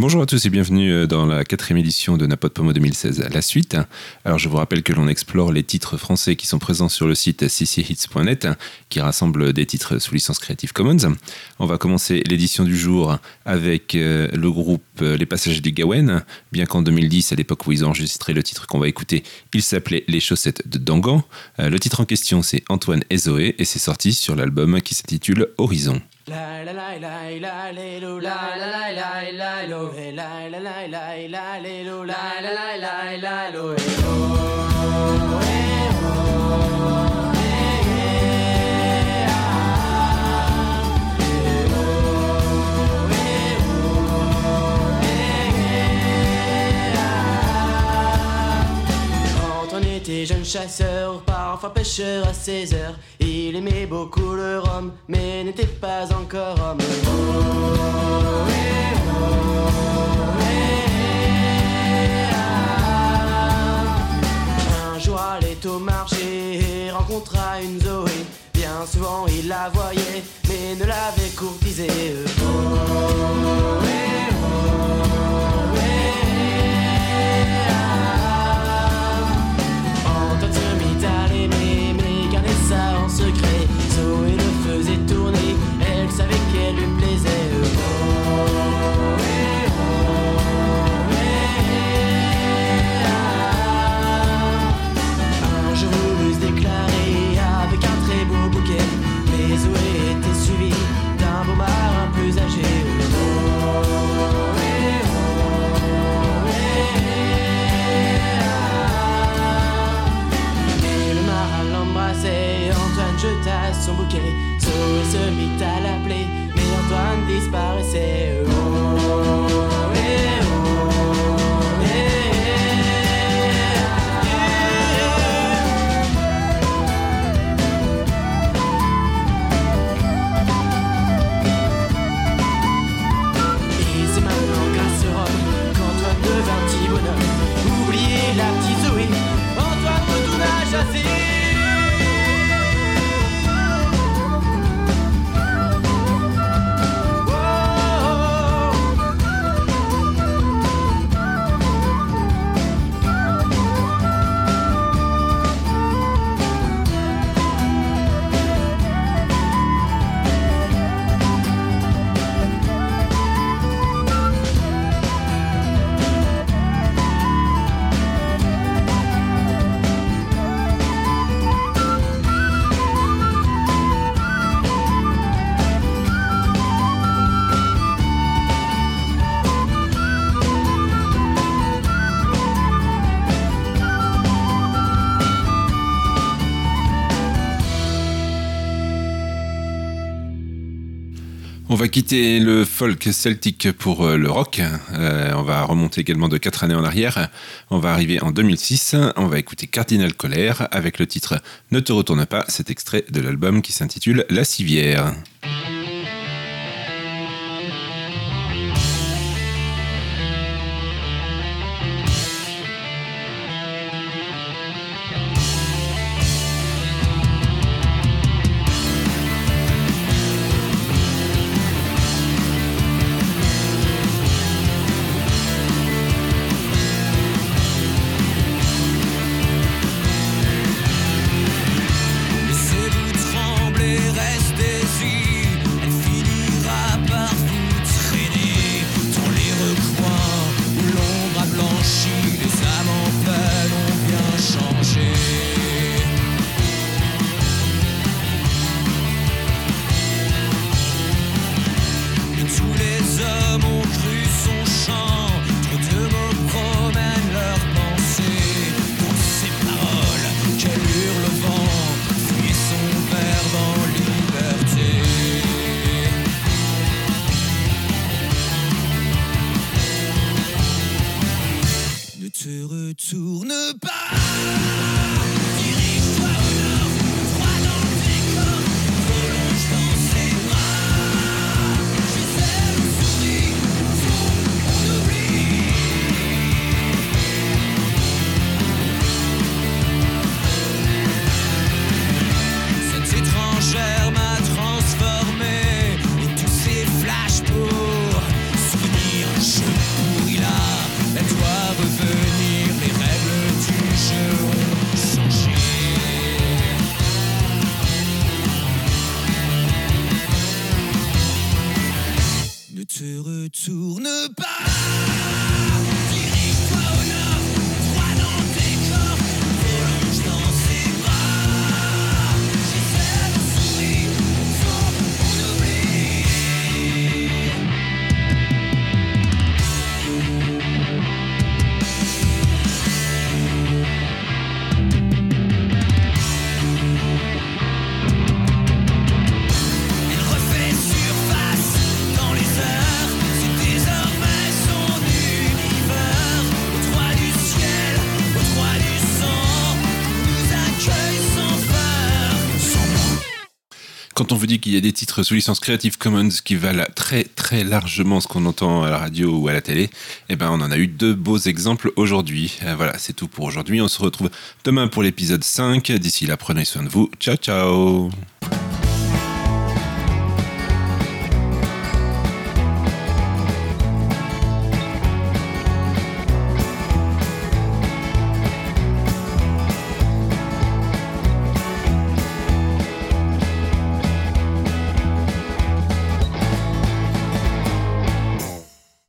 Bonjour à tous et bienvenue euh, dans la quatrième édition de Napot Pomo 2016. La suite. Alors je vous rappelle que l'on explore les titres français qui sont présents sur le site cchits.net qui rassemble des titres sous licence Creative Commons. On va commencer l'édition du jour avec euh, le groupe euh, Les Passagers du Gawen. Bien qu'en 2010, à l'époque où ils ont enregistré le titre qu'on va écouter, il s'appelait Les chaussettes de Dangan. Le titre en question c'est Antoine et Zoé et c'est sorti sur l'album qui s'intitule Horizon. La la la la la la la la la la la la la la la la la la la la Quand on était jeune chasseur parfois pêcheur à 16 heures. Il aimait beaucoup le rhum, mais n'était pas encore homme. On va quitter le folk celtique pour euh, le rock. Euh, on va remonter également de 4 années en arrière. On va arriver en 2006. On va écouter Cardinal Colère avec le titre Ne te retourne pas, cet extrait de l'album qui s'intitule La Civière. hommes ont te retourne pas. Quand on vous dit qu'il y a des titres sous licence Creative Commons qui valent très très largement ce qu'on entend à la radio ou à la télé, eh ben on en a eu deux beaux exemples aujourd'hui. Euh, Voilà, c'est tout pour aujourd'hui. On se retrouve demain pour l'épisode 5. D'ici là, prenez soin de vous. Ciao ciao